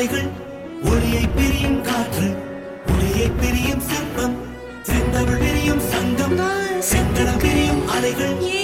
அலைகள் ஒளியை பிரியும் காற்று ஒளியை பிரியும் சிற்பம் செந்தமிழ் பிரியும் சங்கம் செந்தனம் பிரியும் அலைகள்.